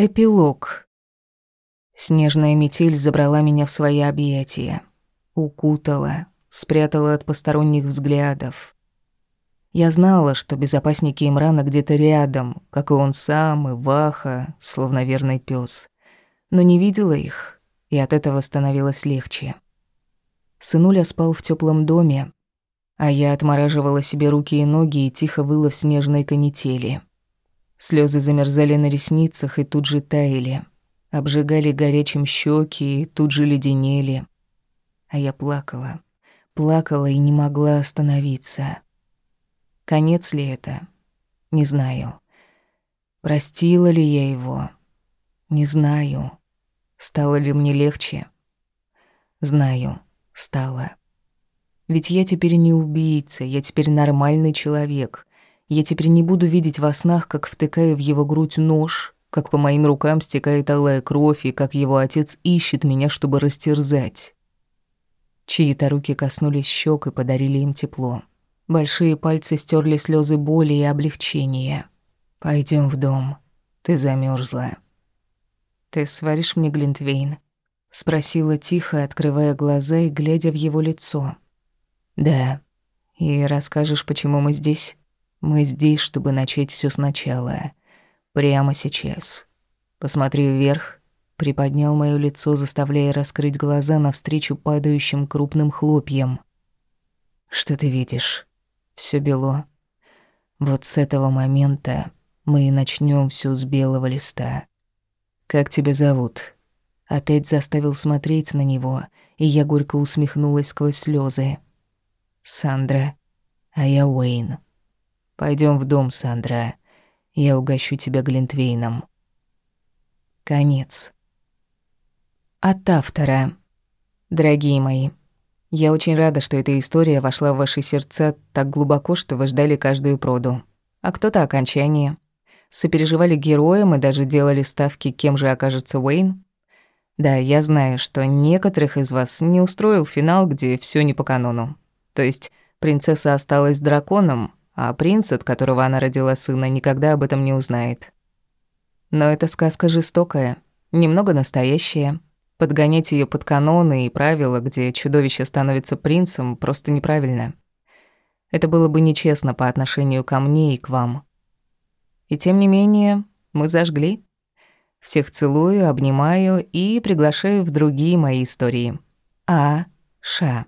Эпилог. Снежная метель забрала меня в свои объятия. Укутала, спрятала от посторонних взглядов. Я знала, что безопасники Имрана где-то рядом, как и он сам, и Ваха, словно верный пес, Но не видела их, и от этого становилось легче. Сынуля спал в теплом доме, а я отмораживала себе руки и ноги и тихо выла в снежной канители. Слезы замерзали на ресницах и тут же таяли, обжигали горячим щеки и тут же леденели. А я плакала, плакала и не могла остановиться. Конец ли это? Не знаю. Простила ли я его? Не знаю. Стало ли мне легче? Знаю, стало. Ведь я теперь не убийца, я теперь нормальный человек. Я теперь не буду видеть во снах, как втыкаю в его грудь нож, как по моим рукам стекает алая кровь и как его отец ищет меня, чтобы растерзать. Чьи-то руки коснулись щек и подарили им тепло. Большие пальцы стерли слезы боли и облегчения. Пойдем в дом. Ты замерзла. Ты сваришь мне глинтвейн? спросила тихо, открывая глаза и глядя в его лицо. Да. И расскажешь, почему мы здесь? Мы здесь, чтобы начать все сначала. Прямо сейчас. Посмотри вверх. Приподнял моё лицо, заставляя раскрыть глаза навстречу падающим крупным хлопьям. Что ты видишь? Все бело. Вот с этого момента мы и начнем все с белого листа. Как тебя зовут? Опять заставил смотреть на него, и я горько усмехнулась сквозь слезы. Сандра, а я Уэйн. Пойдем в дом, Сандра. Я угощу тебя глинтвейном. Конец. От автора. Дорогие мои, я очень рада, что эта история вошла в ваши сердца так глубоко, что вы ждали каждую проду. А кто-то окончание. Сопереживали героям и даже делали ставки, кем же окажется Уэйн. Да, я знаю, что некоторых из вас не устроил финал, где все не по канону. То есть принцесса осталась драконом, а принц, от которого она родила сына, никогда об этом не узнает. Но эта сказка жестокая, немного настоящая. Подгонять ее под каноны и правила, где чудовище становится принцем, просто неправильно. Это было бы нечестно по отношению ко мне и к вам. И тем не менее, мы зажгли. Всех целую, обнимаю и приглашаю в другие мои истории. А. Ша.